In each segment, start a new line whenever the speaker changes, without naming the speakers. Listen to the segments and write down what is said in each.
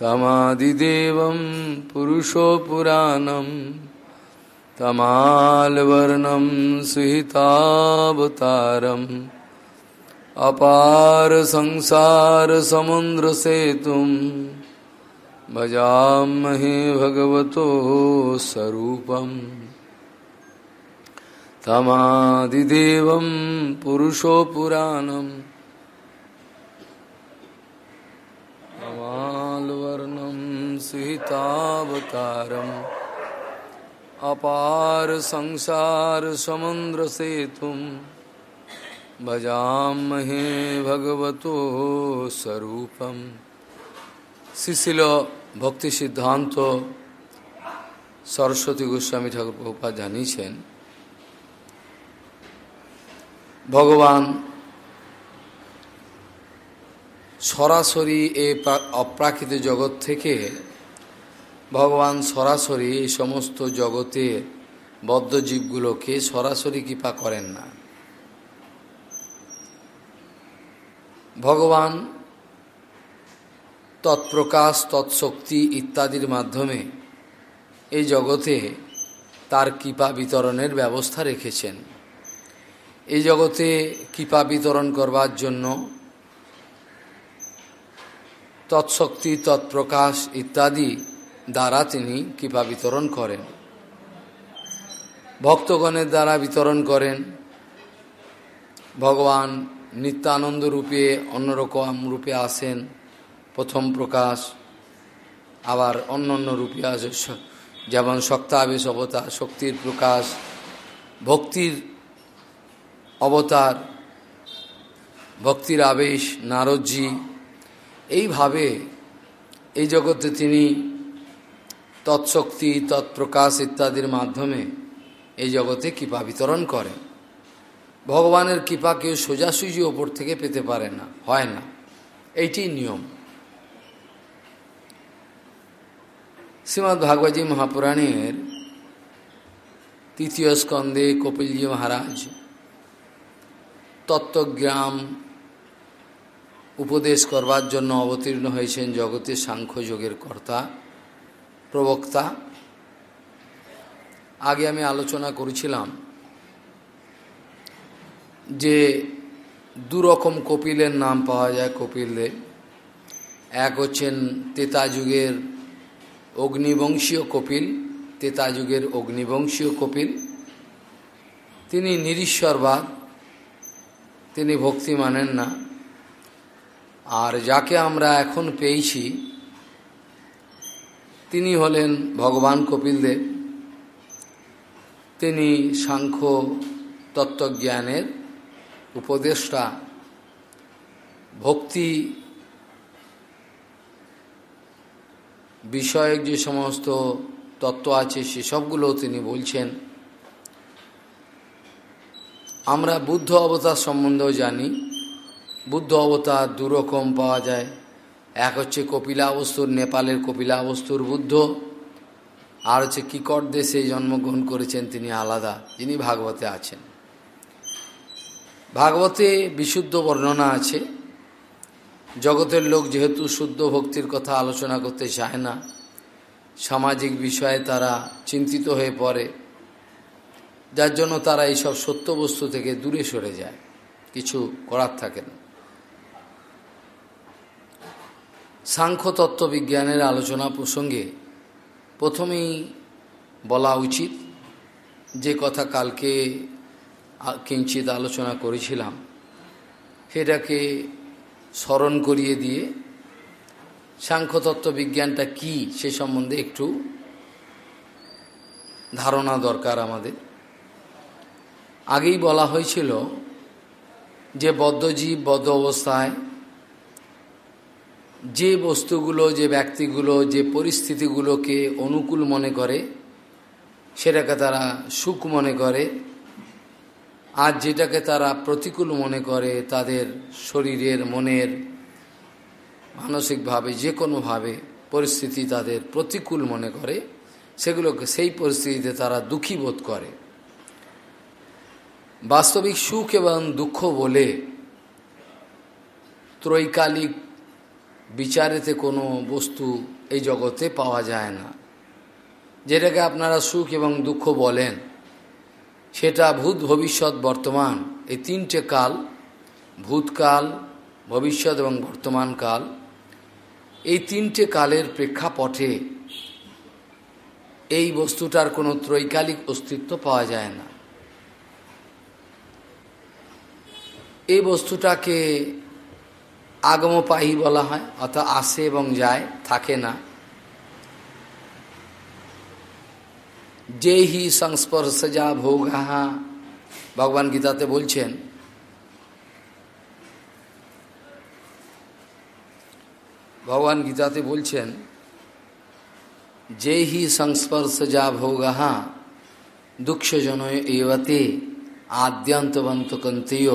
तमादिदेवं पुरुषो पुराणं तमालवर्णं सुहितावतारम् अपार संसारसमुद्रसेतुं भजामहे भगवतो स्वरूपम् तमादिदेवं पुरुषो कमालवर्णं सुहितावतारम् अपार संसारसमुद्रसेतुं भजामहे भगवतो स्वरूपम् শিশিল ভক্তি সিদ্ধান্ত সরস্বতী গোস্বামী ঠাকুর প্রভুপা জানিয়েছেন ভগবান সরাসরি এই অপ্রাকৃত জগৎ থেকে ভগবান সরাসরি এই সমস্ত জগতে বদ্ধজীবগুলোকে সরাসরি কৃপা করেন না। ভগবান তৎপ্রকাশ, তৎশক্তি ইত্যাদির মাধ্যমে এই জগতে তার কৃপা বিতরণের ব্যবস্থা রেখেছেন। এই জগতে কৃপা বিতরণ করবার জন্য তৎশক্তি, তৎপ্রকাশ ইত্যাদি দ্বারা তিনি কৃপা বিতরণ করেন। ভক্তগণের দ্বারা বিতরণ করেন। ভগবান নিত্যানন্দ রূপে, অন্যরকম রূপে আসেন, প্রথম প্রকাশ, আবার অন্য অন্য রূপে আসে। যেমন শক্তাবেশ অবতার, শক্তির প্রকাশ, ভক্তির অবতার, ভক্তির আবেশ, নারদজি এইভাবে এই জগতে তিনি তৎশক্তি, তৎপ্রকাশ ইত্যাদির মাধ্যমে এই জগতে কৃপা বিতরণ করেন। ভগবানের কৃপা কেউ সোজাসুজি ওপর থেকে পেতে পারে না, হয় না। এইটি নিয়ম। শ্রীমৎ ভাগবতী মহাপুরাণের তৃতীয় স্কন্ধে কপিলজি মহারাজ, তত্ত্বগ্রাম উপদেশ করবার জন্য অবতীর্ণ হয়েছেন জগতের সাংখ্য যোগের কর্তা, প্রবক্তা। আগে আমি আলোচনা করেছিলাম যে দুরকম কপিলের নাম পাওয়া যায় কপিলদের এক হচ্ছেন তেতা যুগের অগ্নিবংশীয় কপিল, তেতা যুগের অগ্নিবংশীয় কপিল। তিনি নিরীশ্বরবাদ, তিনি ভক্তি মানেন না। আর যাকে আমরা এখন পেয়েছি, তিনি হলেন ভগবান কপিল দেব। তিনি সাংখ্য তত্ত্বজ্ঞানের উপদেষ্টা, ভক্তি বিষয়ক যে সমস্ত তত্ত্ব আছে সেসবগুলো তিনি বলছেন। আমরা বুদ্ধ অবতার সম্বন্ধেও জানি বুদ্ধ অবতার দুরকম পাওয়া যায়। এক হচ্ছে কপিলাবস্তুর নেপালের কপিলাবস্তুর বুদ্ধ। আর হচ্ছে কিকট দেশে জন্মগ্রহণ করেছেন তিনি আলাদা, যিনি ভাগবতে আছেন। ভাগবতে বিশুদ্ধ বর্ণনা আছে। জগতের লোক যেহেতু শুদ্ধ ভক্তির কথা আলোচনা করতে চায় না, সামাজিক বিষয়ে তারা চিন্তিত হয়ে পড়ে। যার জন্য তারা এইসব সত্য বস্তু থেকে দূরে সরে যায়, কিছু করার থাকে না। সাংখ্য তত্ত্ববিজ্ঞানের আলোচনা প্রসঙ্গে প্রথমেই বলা উচিত, যে কথা কালকে কিঞ্চিত আলোচনা করেছিলাম, সেটাকে স্মরণ করিয়ে দিয়ে সাংখ্যতত্ত্ব বিজ্ঞানটা কি সে সম্বন্ধে একটু ধারণা দরকার আমাদের। আগেই বলা হয়েছিল যে বদ্ধজীব বদ্ধ অবস্থায় যে বস্তুগুলো, যে ব্যক্তিগুলো, যে পরিস্থিতিগুলোকে অনুকূল মনে করে, সেটাকে তারা সুখ মনে করে, আর যেটাকে তারা প্রতিকূল মনে করে, তাদের শরীরের, মনের, মানসিকভাবে, যে কোনোভাবে পরিস্থিতি তাদের প্রতিকূল মনে করে, সেগুলোকে, সেই পরিস্থিতিতে তারা দুঃখী বোধ করে। বাস্তবিক সুখ এবং দুঃখ বলে ত্রৈকালিক বিচারেতে কোনো বস্তু এই জগতে পাওয়া যায় না। যেটাকে আপনারা সুখ এবং দুঃখ বলেন, সেটা ভূত ভবিষ্যৎ বর্তমান। এই তিনটে কাল, ভূতকাল, ভবিষ্যৎ এবং বর্তমান কাল এই তিনটে কালের প্রেক্ষাপটে এই বস্তুটার কোনো ত্রৈকালিক অস্তিত্ব পাওয়া যায় না। এই বস্তুটাকে আগমপাহী বলা হয় অর্থাৎ আসে এবং যায়, থাকে না। যে হি সংস্পর্শজা ভোগাহা। ভগবান গীতাতে বলছেন, ভগবান গীতাতে বলছেন যে হি সংস্পর্শজা ভোগাহা দুঃখজন এবতে আদ্যন্তবন্ত কন্তেয়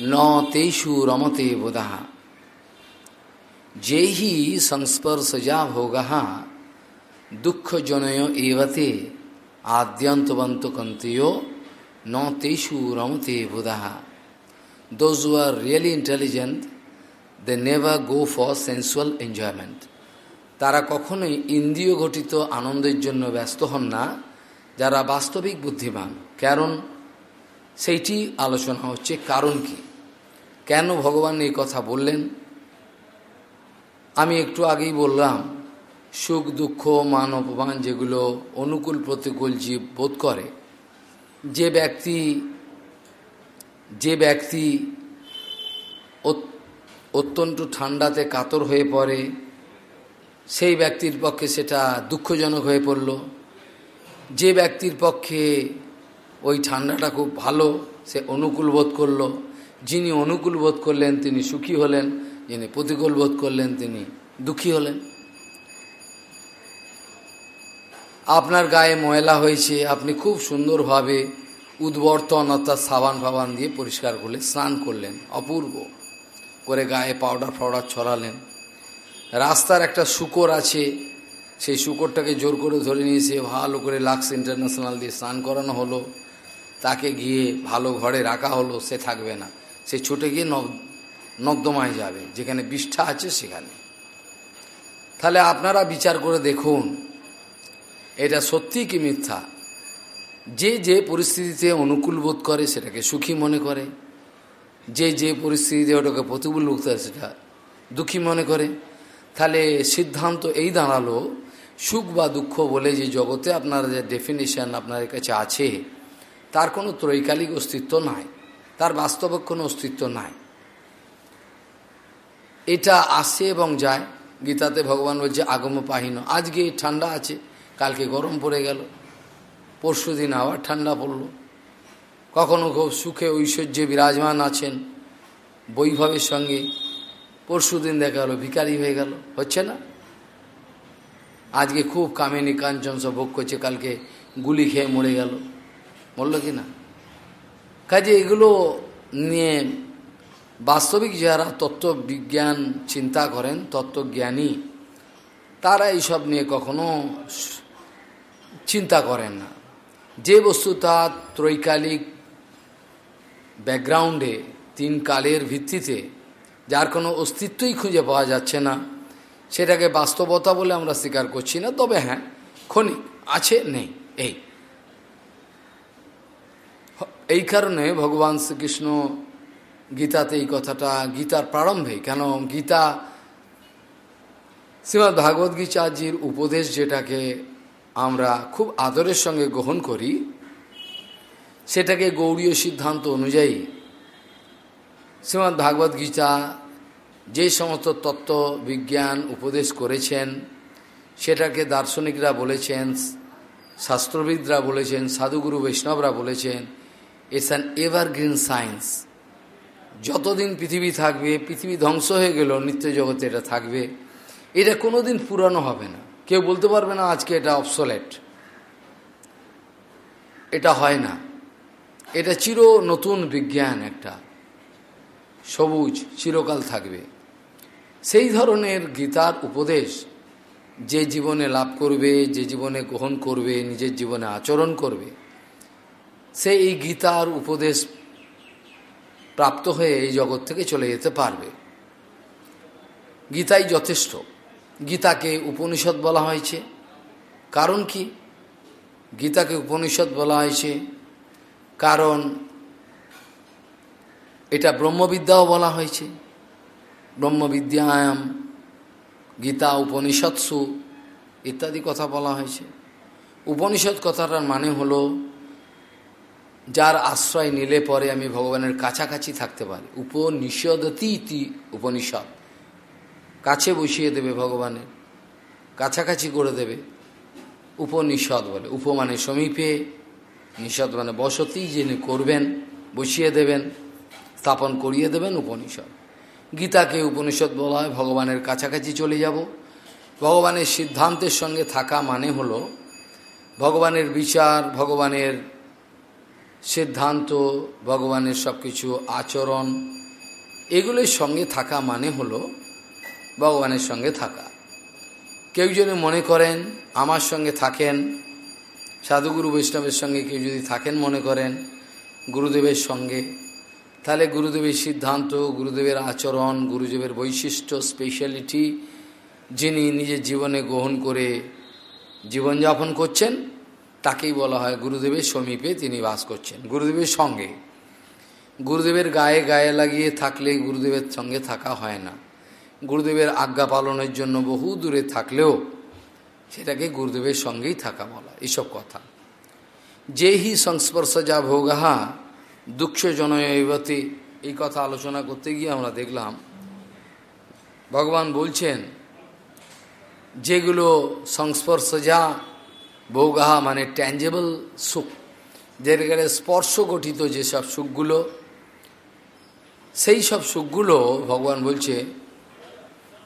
ন তেষু রমতে বোধাহা। যে হি সংস্পর্শজা ভোগাহা দুঃখজনয় এবতে আদ্যন্তবন্ত কন্তেয় ন তেষু রমতে বোধাহা who are really intelligent they never go for sensual enjoyment তারা কখনোই ইন্দ্রিয় ঘটিত আনন্দের জন্য ব্যস্ত হন না, যারা বাস্তবিক বুদ্ধিমান। কারণ সেইটি আলোচনা হচ্ছে কারণ কি। কেন ভগবান এই কথা বললেন? আমি একটু আগেই বললাম, সুখ, দুঃখ, মান, অপমান যেগুলো অনুকূল প্রতিকূল জীব বোধ করে, যে ব্যক্তি যে ব্যক্তি অত্যন্ত ঠান্ডাতে কাতর হয়ে পড়ে, সেই ব্যক্তির পক্ষে সেটা দুঃখজনক হয়ে পড়ল। যে ব্যক্তির পক্ষে ওই ঠান্ডাটা খুব ভালো, সে অনুকূল বোধ করল। যিনি অনুকূল বোধ করলেন, তিনি সুখী হলেন। যিনি প্রতিকূল বোধ করলেন, তিনি দুঃখী হলেন। আপনার গায়ে ময়লা হয়েছে, আপনি খুব সুন্দরভাবে উদ্বর্তন অর্থাৎ সাবান ফাবান দিয়ে পরিষ্কার করলে স্নান করলেন, অপূর্ব করে গায়ে পাউডার ফাউডার ছড়ালেন। রাস্তার একটা শুকর আছে, সেই শুকরটাকে জোর করে ধরে নিয়ে এসে ভালো করে লাক্স ইন্টারন্যাশনাল দিয়ে স্নান করানো হলো। তাকে গিয়ে ভালো ঘরে রাখা হলো, সে থাকবে না। সে ছুটে গিয়ে নর্দমায় যাবে। যেখানে বিষ্ঠা আছে, সেখানে। তাহলে আপনারা বিচার করে দেখুন, এটা সত্যি কি মিথ্যা? যে যে পরিস্থিতিতে অনুকূল বোধ করে, সেটাকে সুখী মনে করে। যে যে পরিস্থিতিতে ওটাকে প্রতিকূল করতে সেটা দুঃখী মনে করে। তাহলে সিদ্ধান্ত এই দাঁড়াল, সুখ বা দুঃখ বলে যে জগতে আপনার যে ডেফিনেশন আপনার কাছে আছে, তার কোনো ত্রৈকালিক অস্তিত্ব নাই। তার বাস্তবিক কোনো অস্তিত্ব নাই। এটা আসে এবং যায়। গীতাতে ভগবান বলছে, আগম পাহিন। আজকে ঠান্ডা আছে, কালকে গরম পড়ে গেল। পরশু দিন আবার ঠান্ডা পড়ল। কখনো খুব সুখে, ঐশ্বর্যে বিরাজমান আছেন বৈভবের সঙ্গে। পরশু দিন দেখা গেলো ভিকারি হয়ে গেল। হচ্ছে না? আজকে খুব কামিনী কাঞ্চন সব ভোগ করছে, কালকে গুলি খেয়ে মরে গেল। বলল কি না? কাজে এগুলো নিয়ে বাস্তবিক যারা তত্ত্ববিজ্ঞান চিন্তা করেন, তত্ত্বজ্ঞানী, তারা এইসব নিয়ে কখনো চিন্তা করেন না। যে বস্তু তার ত্রৈকালিক ব্যাকগ্রাউন্ডে, তিন কালের ভিত্তিতে, যার কোনো অস্তিত্বই খুঁজে পাওয়া যাচ্ছে না, সেটাকে বাস্তবতা বলে আমরা স্বীকার করছি না, তবে হ্যাঁ ক্ষণিক আছে, নেই, এই। এই কারণে ভগবান শ্রীকৃষ্ণ গীতাতে এই কথাটা, গীতার প্রারম্ভে। কেন? গীতা শ্রীমৎ ভাগবত গীতাজির উপদেশ যেটাকে আমরা খুব আদরের সঙ্গে গ্রহণ করি, সেটাকে গৌড়ীয় সিদ্ধান্ত অনুযায়ী শ্রীমৎ ভাগবত গীতা যে সমস্ত তত্ত্ব, বিজ্ঞান, উপদেশ করেছেন, সেটাকে দার্শনিকরা বলেছেন, শাস্ত্রবিদরা বলেছেন, সাধুগুরু বৈষ্ণবরা বলেছেন ইটস অ্যান এভারগ্রিন সায়েন্স যতদিন পৃথিবী থাকবে, পৃথিবী ধ্বংস হয়ে গেল, নিত্য জগতে এটা থাকবে, এটা কোনো দিন পুরানো হবে না। কেউ বলতে পারবে না আজকে এটা অবসোলেট এটা হয় না। এটা চির নতুন বিজ্ঞান একটা। সবুজ চিরকাল থাকবে। সেই ধরনের গীতার উপদেশ যে জীবনে লাভ করবে, যে জীবনে গ্রহণ করবে, নিজের জীবনে আচরণ করবে সে এই গীতার উপদেশ প্রাপ্ত হয়ে এই জগৎ থেকে চলে যেতে পারবে। গীতাই যথেষ্ট। গীতাকে উপনিষদ বলা হয়েছে। কারণ কি? গীতাকে উপনিষদ বলা হয়েছে কারণ এটা ব্রহ্মবিদ্যাও বলা হয়েছে। ব্রহ্মবিদ্যায়াম, গীতা, উপনিষৎসু ইত্যাদি কথা বলা হয়েছে। উপনিষদ কথাটার মানে হলো যার আশ্রয় নিলে পরে আমি ভগবানের কাছাকাছি থাকতে পারি। উপনিষদতি ইতি উপনিষদ। কাছে বসিয়ে দেবে ভগবানের কাছাকাছি করে দেবে। উপনিষদ বলে উপ মানে সমীপে, নিষদ মানে বসতি যিনি করবেন, বসিয়ে দেবেন, স্থাপন করিয়ে দেবেন উপনিষদ। গীতাকে উপনিষদ বলা হয়, ভগবানের কাছাকাছি চলে যাব। ভগবানের সিদ্ধান্তের সঙ্গে থাকা মানে হলো, ভগবানের বিচার, ভগবানের সিদ্ধান্ত, ভগবানের সব কিছু আচরণ, এগুলোর সঙ্গে থাকা মানে হলো ভগবানের সঙ্গে থাকা। কেউ যদি মনে করেন আমার সঙ্গে থাকেন, সাধুগুরু বৈষ্ণবের সঙ্গে কেউ যদি থাকেন মনে করেন, গুরুদেবের সঙ্গে, তাহলে গুরুদেবের সিদ্ধান্ত, গুরুদেবের আচরণ, গুরুদেবের বৈশিষ্ট্য স্পেশালিটি যিনি নিজের জীবনে গ্রহণ করে জীবনযাপন করছেন তাকেই বলা হয় গুরুদেবের সমীপে তিনি বাস করছেন, গুরুদেবের সঙ্গে। গুরুদেবের গায়ে গায়ে লাগিয়ে থাকলে গুরুদেবের সঙ্গে থাকা হয় না। গুরুদেবের আজ্ঞা পালনের জন্য বহু দূরে থাকলেও সেটাকে গুরুদেবের সঙ্গেই থাকা বলা, এসব কথা। যে হি সংস্পর্শ যা ভোগাহা দুঃখ জনয়বতী এই কথা আলোচনা করতে গিয়ে আমরা দেখলাম, ভগবান বলছেন, যেগুলো সংস্পর্শ যা ভোগাহা মানে ট্যাঞ্জেবল সুখ যেখানে স্পর্শ গঠিত যেসব সুখগুলো, সেই সব সুখগুলো ভগবান বলছে,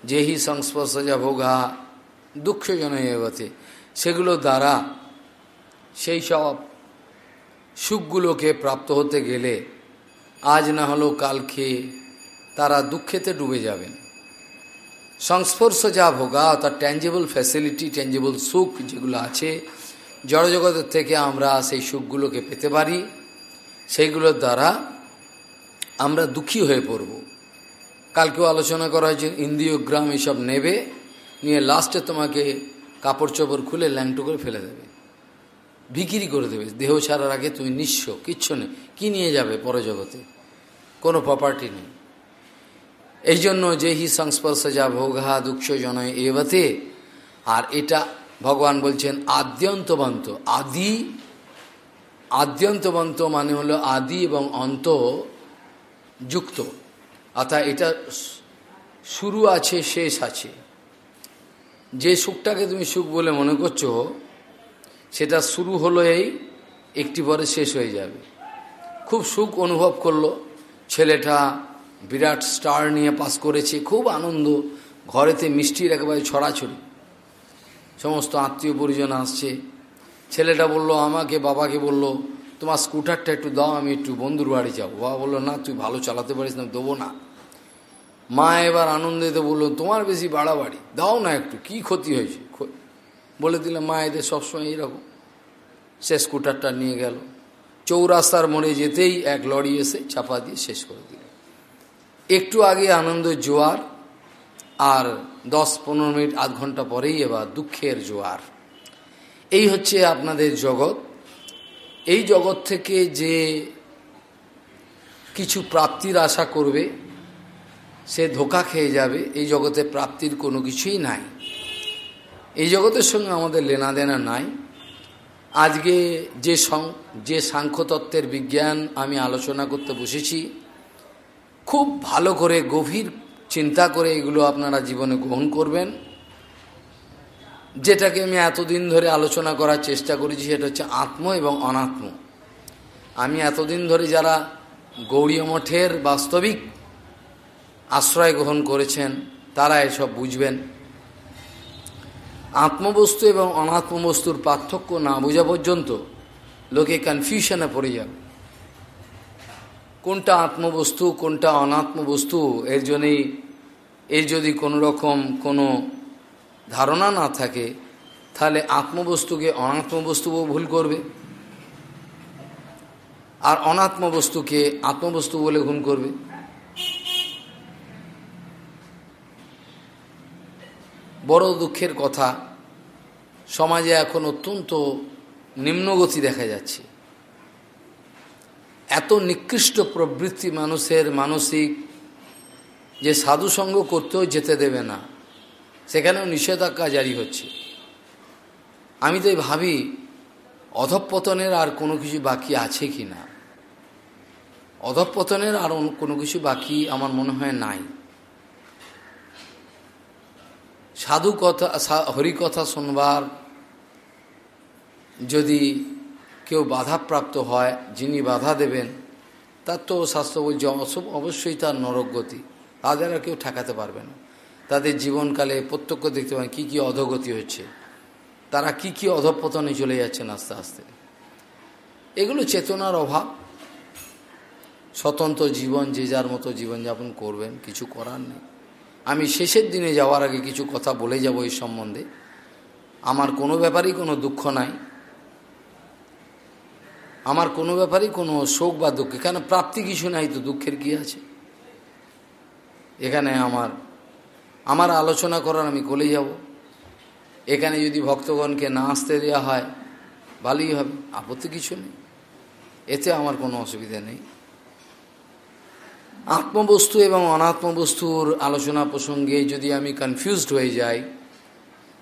যেহি সংস্পর্শ যা ভোগাহা ভোগা দুঃখজনয়বতে সেগুলো দ্বারা সেই সব সুখগুলোকে প্রাপ্ত হতে গেলে আজ না হলেও কালকে তারা দুঃখেতে ডুবে যাবেন। সংস্পর্শ যা ভোগা অর্থাৎ ট্যাঞ্জেবল ফ্যাসিলিটি ট্যাঞ্জেবল সুখ যেগুলো আছে, জড়জগতের থেকে আমরা সেই সুখগুলোকে পেতে পারি। সেইগুলোর দ্বারা আমরা দুঃখী হয়ে পড়ব। কালকেও আলোচনা করা হয়েছে, ইন্দ্রিয় গ্রাম এসব নেবে, নিয়ে লাস্টে তোমাকে কাপড় চোপড় খুলে ল্যাংটো করে ফেলে দেবে। বিক্রি করে দেবে, দেহ ছাড়ার আগে তুমি নিঃস্ব, কিচ্ছু নেই। কী নিয়ে যাবে পরজগতে? কোনো প্রপার্টি নেই। এই জন্য যে হি সংস্পর্শ যা ভোগা দুঃখ জনয় এবাতে, আর এটা ভগবান বলছেন আদ্যন্তবন্ত। আদি, আদ্যন্তবন্ত মানে হলো আদি এবং অন্ত যুক্ত। অর্থাৎ এটা শুরু আছে, শেষ আছে। যে সুখটাকে তুমি সুখ বলে মনে করছ, সেটা শুরু হলো এই একটি পরে শেষ হয়ে যাবে। খুব সুখ অনুভব করল ছেলেটা বিরাট স্টার নিয়ে পাস করেছে, খুব আনন্দ। ঘরেতে মিষ্টির একেবারে ছড়াছড়ি। সমস্ত আত্মীয় পরিজন আসছে। ছেলেটা বলল, আমাকে, বাবাকে বলল, তোমার স্কুটারটা একটু দাও, আমি একটু বন্ধুর বাড়ি যাব। বাবা বলল, না, তুই ভালো চালাতে পারিস না, দেবো না। মা এবার আনন্দিত বলল, তোমার বেশি বাড়াবাড়ি, দাও না একটু, কি ক্ষতি হয়েছে? বলে দিলে, মা, এদের সবসময় এইরকম। সে স্কুটারটা নিয়ে গেল। চৌরাস্তার মোড়ে যেতেই এক লরি এসে চাপা দিয়ে শেষ করে একটু আগে আনন্দ জোয়ার আর দশ পনেরো মিনিট, আধ ঘণ্টা পরেই এবার দুঃখের জোয়ার। এই হচ্ছে আপনাদের জগৎ। এই জগৎ থেকে যে কিছু প্রাপ্তির আশা করবে, সে ধোকা খেয়ে যাবে, এই জগতে প্রাপ্তির কোনো কিছুই নাই। এই জগতের সঙ্গে আমাদের লেনা দেনা নাই। আজকে যে সং, যে সাংখ্যতত্ত্বের বিজ্ঞান আমি আলোচনা করতে বসেছি খুব ভালো করে, গভীর চিন্তা করে এগুলো আপনারা জীবনে গ্রহণ করবেন। যেটাকে আমি এতদিন ধরে আলোচনা করার চেষ্টা করেছি, সেটা হচ্ছে আত্ম এবং অনাত্ম। আমি এতদিন ধরে যারা গৌরীয় মঠের বাস্তবিক আশ্রয় গ্রহণ করেছেন, তারা এসব বুঝবেন। আত্মবস্তু এবং অনাত্মবস্তুর পার্থক্য না বোঝা পর্যন্ত লোকে কনফিউশনে পড়ে যাবে। কোনটা আত্মবস্তু, কোনটা অনাত্মবস্তু, এর জন্যই, এর যদি কোনো রকম কোনো ধারণা না থাকে, তাহলে আত্মবস্তুকে অনাত্মবস্তু ভুল করবে। আর অনাত্মবস্তুকে আত্মবস্তু বলে গুণ করবে। বড় দুঃখের কথা, সমাজে এখন অত্যন্ত নিম্নগতি দেখা যাচ্ছে। এত নিকৃষ্ট প্রবৃত্তি মানুষের মানসিক যে সাধুসঙ্গ করতেও যেতে দেবে না। সেখানেও নিষেধাজ্ঞা জারি হচ্ছে। আমি তো ভাবি, অধপতনের আর কোনো কিছু বাকি আছে কি না? অধপতনের আর কোনো কিছু বাকি আমার মনে হয় নাই। সাধু কথা হরিকথা শুনবার যদি কেউ বাধাপ্রাপ্ত হয়, যিনি বাধা দেবেন, তার তো শাস্ত্র বলছে অবশ্যই তার নরকগতি তাদের আর কেউ ঠেকাতে পারবে না। তাদের জীবনকালে প্রত্যক্ষ দেখতে পান কী কী অধগতি হচ্ছে। তারা কি কি অধপতনে চলে যাচ্ছেন আস্তে আস্তে। এগুলো চেতনার অভাব। স্বতন্ত্র জীবন, যে যার মতো জীবনযাপন করবেন, কিছু করার নেই। আমি শেষের দিনে যাওয়ার আগে কিছু কথা বলে যাব এই সম্বন্ধে। আমার কোনো ব্যাপারেই কোনো দুঃখ নাই। আমার কোনো ব্যাপারেই কোনো শোক বা দুঃখ এখানে প্রাপ্তি কিছু নাই তো, দুঃখের কি আছে? এখানে আমার আমার আলোচনা করার আমি কলে যাব। এখানে যদি ভক্তগণকে না আসতে দেওয়া হয়, ভালোই হবে, আপত্তি কিছু নেই। এতে আমার কোনো অসুবিধা নেই। আত্মবস্তু এবং অনাত্মবস্তুর আলোচনা প্রসঙ্গে যদি আমি কনফিউজড হয়ে যাই,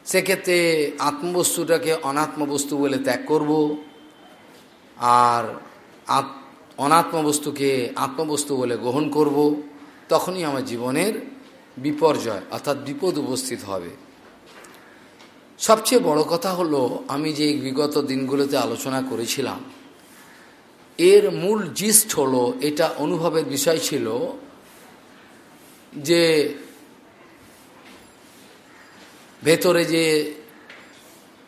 সেক্ষেত্রে আত্মবস্তুটাকে অনাত্মবস্তু বলে ত্যাগ করব। আর অনাত্মবস্তুকে আত্মবস্তু বলে গ্রহণ করব, তখনই আমার জীবনের বিপর্যয় অর্থাৎ বিপদ উপস্থিত হবে। সবচেয়ে বড় কথা হলো, আমি যে বিগত দিনগুলোতে আলোচনা করেছিলাম, এর মূল জিস্ট হলো, এটা অনুভবের বিষয় ছিল যে ভেতরে যে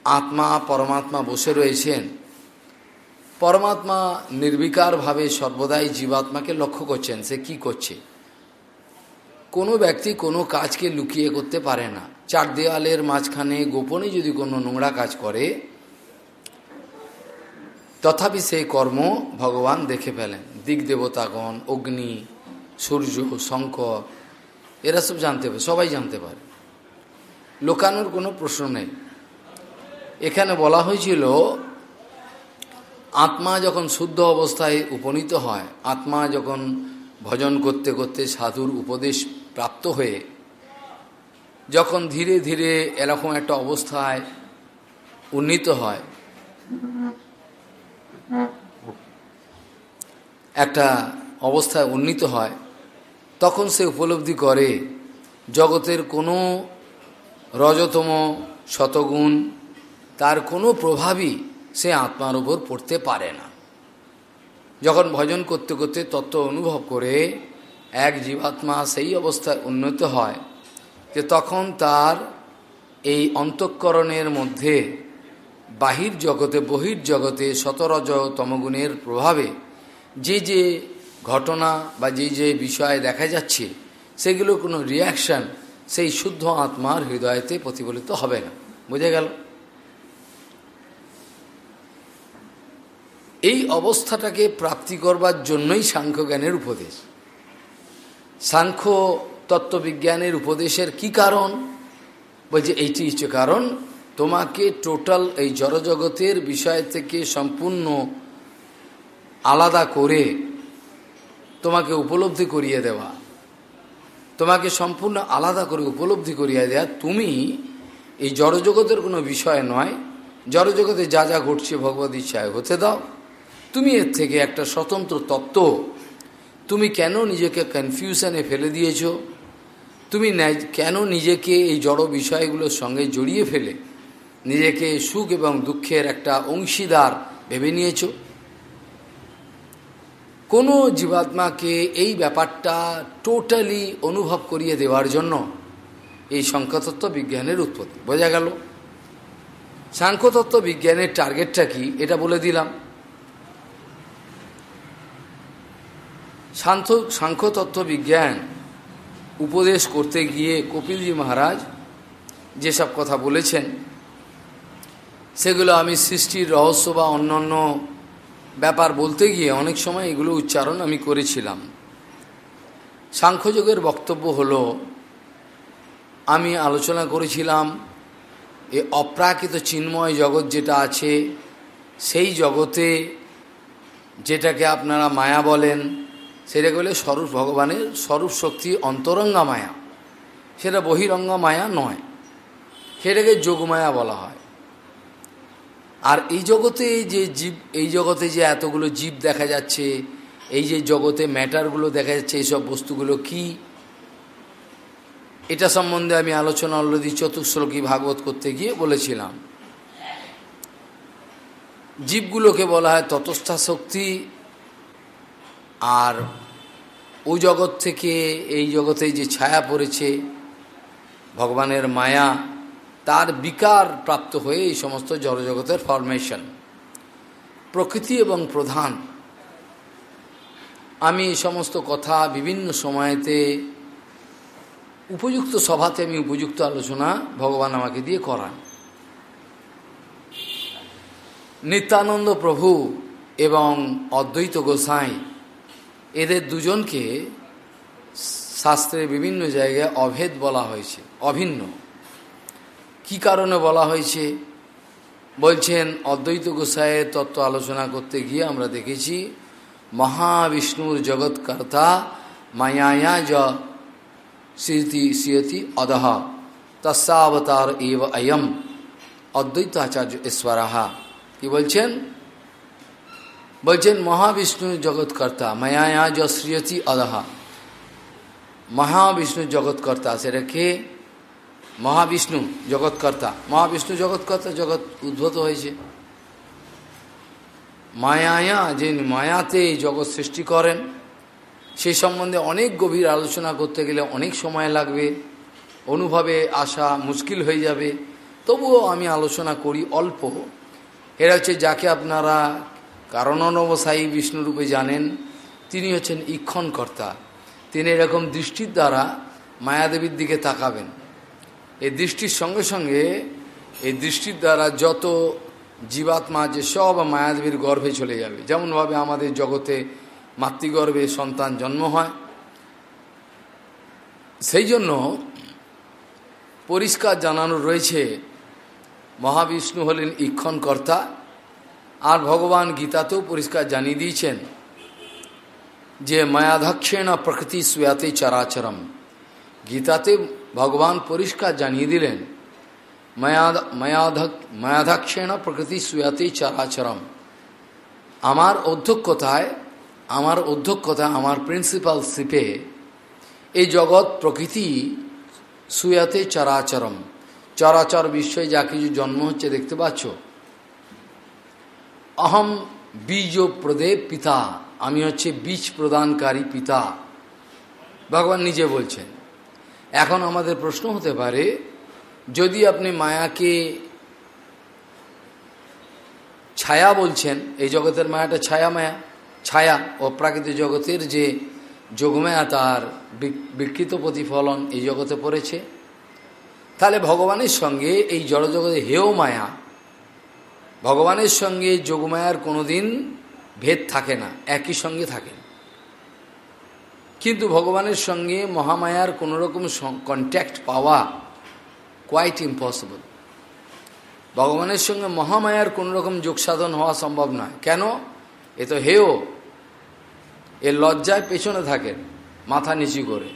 আত্মা, পরমাত্মা বসে রয়েছেন পরমাত্মা নির্বিকারভাবে সর্বদাই জীবাত্মাকে লক্ষ্য করছেন, সে কি করছে? কোনো ব্যক্তি কোনো কাজকে লুকিয়ে করতে পারে না। চার দেওয়ালের মাঝখানে গোপনে যদি কোনো নোংরা কাজ করে, তথাপি সেই কর্ম ভগবান দেখে ফেলেন। দিক দেবতাগণ, অগ্নি, সূর্য শঙ্কর এরা সব জানতে পারে, সবাই জানতে পারে। লোকানোর কোনো প্রশ্ন নেই। এখানে বলা হয়েছিল আত্মা যখন শুদ্ধ অবস্থায় উপনীত হয়, আত্মা যখন ভজন করতে করতে সাধুর উপদেশ প্রাপ্ত হয়ে, যখন ধীরে ধীরে এরকম একটা অবস্থায় উন্নীত হয়, একটা অবস্থায় উন্নীত হয়, তখন সে উপলব্ধি করে, জগতের কোনো রজতম শতগুণ তার কোনো প্রভাবই সে আত্মার উপর পড়তে পারে না। যখন ভজন করতে করতে তত্ত্ব অনুভব করে এক জীবাত্মা সেই অবস্থায় উন্নত হয় যে তখন তার এই অন্তঃকরণের মধ্যে বাহির জগতে, বহির জগতে শতরজ তমগুণের প্রভাবে যে যে ঘটনা বা যে যে বিষয় দেখা যাচ্ছে সেগুলো কোনো রিয়াকশান সেই শুদ্ধ আত্মার হৃদয়তে প্রতিফলিত হবে না। বুঝে গেল? এই অবস্থাটাকে প্রাপ্তি করবার জন্যই সাংখ্যজ্ঞানের উপদেশ। সাংখ্য তত্ত্ববিজ্ঞানের উপদেশের কি কারণ? বলছে, এইটি হচ্ছে কারণ, তোমাকে টোটাল এই জড়জগতের বিষয় থেকে সম্পূর্ণ আলাদা করে তোমাকে উপলব্ধি করিয়ে দেওয়া, তোমাকে সম্পূর্ণ আলাদা করে উপলব্ধি করিয়ে দেওয়া তুমি এই জড়জগতের কোনো বিষয় নয়। জড়জগতে যা যা ঘটছে, ভগবত ইচ্ছায় হতে দাও। তুমি এর থেকে একটা স্বতন্ত্র তত্ত্ব। তুমি কেন নিজেকে কনফিউশনে ফেলে দিয়েছ? তুমি কেন নিজেকে এই জড় বিষয়গুলোর সঙ্গে জড়িয়ে ফেলে? নিজেকে সুখ এবং দুঃখের একটা অংশীদার ভেবে নিয়েছ? কোনো জীবাত্মাকে এই ব্যাপারটা টোটালি অনুভব করিয়ে দেওয়ার জন্য এই সংখ্যাতত্ত্ব বিজ্ঞানের উৎপত্তি। বোঝা গেল? সাংখ্যতত্ত্ব বিজ্ঞানের টার্গেটটা কি? এটা বলে দিলাম। সাংখ্য সাংখ্যতত্ত্ব বিজ্ঞান উপদেশ করতে গিয়ে কপিলজি মহারাজ যেসব কথা বলেছেন, সেগুলো আমি সৃষ্টির রহস্য বা অন্যান্য ব্যাপার বলতে গিয়ে অনেক সময় এগুলো উচ্চারণ আমি করেছিলাম। সাংখ্যযোগের বক্তব্য হল, আমি আলোচনা করেছিলাম এ অপ্রাকৃত চিন্ময় জগৎ যেটা আছে, সেই জগতে যেটাকে আপনারা মায়া বলেন সেটাকে বলে স্বরূপ ভগবানের স্বরূপ শক্তি অন্তরঙ্গা মায়া সেটা বহিরঙ্গা মায়া নয়। সেটাকে যোগমায়া বলা হয়। আর এই জগতে যে জীব, এই জগতে যে এতগুলো জীব দেখা যাচ্ছে, এই যে জগতে ম্যাটারগুলো দেখা যাচ্ছে এইসব বস্তুগুলো কি? এটা সম্বন্ধে আমি আলোচনা অলরেডি চতুর্শ্লোকী ভাগবত করতে গিয়ে বলেছিলাম। জীবগুলোকে বলা হয় ততস্থা শক্তি আর ওই জগৎ থেকে এই জগতে যে ছায়া পড়েছে, ভগবানের মায়া, তার বিকার প্রাপ্ত হয়ে এই সমস্ত জড়জগতের ফরমেশন প্রকৃতি এবং প্রধান। আমি এই সমস্ত কথা বিভিন্ন সময়েতে উপযুক্ত সভাতে আমি উপযুক্ত আলোচনা ভগবান আমাকে দিয়ে করান। নিত্যানন্দ প্রভু এবং অদ্বৈত গোসাই এদের দুজনকে শাস্ত্রে বিভিন্ন জায়গায় অভেদ বলা হয়েছে, অভিন্ন। কি কারণে বলা হয়েছে? বলছেন, অদ্বৈত গোসাইয়ের তত্ত্ব আলোচনা করতে গিয়ে আমরা দেখেছি, মহাবিষ্ণুর জগৎকর্তা মায়ায়া য স্মৃতি সিয়তি অদহ, তস্যাবতার এব অয়ম। অদ্বৈত আচার্য ঈশ্বরাহা। কি বলছেন? বলছেন মহাবিষ্ণু জগৎকর্তা মায়ায়া য শ্রীয়তি অদহা মহাবিষ্ণু জগৎকর্তা সেটা কে মহাবিষ্ণু জগৎকর্তা মহাবিষ্ণু জগৎকর্তা জগৎ উদ্ভূত হয়েছে মায়ায়া যে মায়াতে জগৎ সৃষ্টি করেন সেই সম্বন্ধে অনেক গভীর আলোচনা করতে গেলে অনেক সময় লাগবে, অনুভবে আসা মুশকিল হয়ে যাবে। তবুও আমি আলোচনা করি অল্প। এরা হচ্ছে যাকে আপনারা কারণনবসায়ী বিষ্ণুরূপে জানেন, তিনি হচ্ছেন ইক্ষণকর্তা। তিনি এরকম দৃষ্টির দ্বারা মায়াদেবীর দিকে তাকাবেন। এই দৃষ্টির সঙ্গে সঙ্গে এই দৃষ্টির দ্বারা যত জীবাত্মা যে সব মায়াদেবীর গর্ভে চলে যাবে। যেমনভাবে আমাদের জগতে মাতৃগর্ভে সন্তান জন্ম হয়, সেই জন্য পরিষ্কার জানানো রয়েছে, মহাবিষ্ণু হলেন ইক্ষণকর্তা। আর ভগবান গীতাতেও পরিষ্কার জানিয়ে দিয়েছেন যে মায়াধাক্ষেণ প্রকৃতি সুয়াতে চরাচরম। গীতাতে ভগবান পরিষ্কার জানিয়ে দিলেন মায়াধাক্ষেণ প্রকৃতি সুয়াতে চরাচরম। আমার অধ্যক্ষতায়, আমার অধ্যক্ষতা, আমার প্রিন্সিপাল শিপে এই জগৎ প্রকৃতি সুয়াতে চরাচরম। চরাচর বিশ্বয়ে যা কিছু জন্ম হচ্ছে দেখতে পাচ্ছ। অহম বীজ প্রদেব পিতা আমি হচ্ছে বীজ প্রদানকারী পিতা ভগবান নিজে বলছেন এখন আমাদের প্রশ্ন হতে পারে, যদি আপনি মায়াকে ছায়া বলছেন, এই জগতের মায়াটা ছায়া মায়া, ছায়া ও প্রাকৃতিক জগতের যে যোগমায়া তার বিকৃত প্রতিফলন এই জগতে পড়েছে, তাহলে ভগবানের সঙ্গে এই জড়জগতে হেও মায়া ভগবানের সঙ্গে যোগমায়ার কোনোদিন ভেদ থাকে না, একই সঙ্গে থাকেন কিন্তু ভগবানের সঙ্গে মহামায়ার কোনো রকম কন্ট্যাক্ট পাওয়া কোয়াইট ইম্পসিবল ভগবানের সঙ্গে মহামায়ার কোন রকম যোগসাধন হওয়া সম্ভব নয়। কেন? এ তো হেও এর লজ্জায় পেছনে থাকেন মাথা নিচু করে।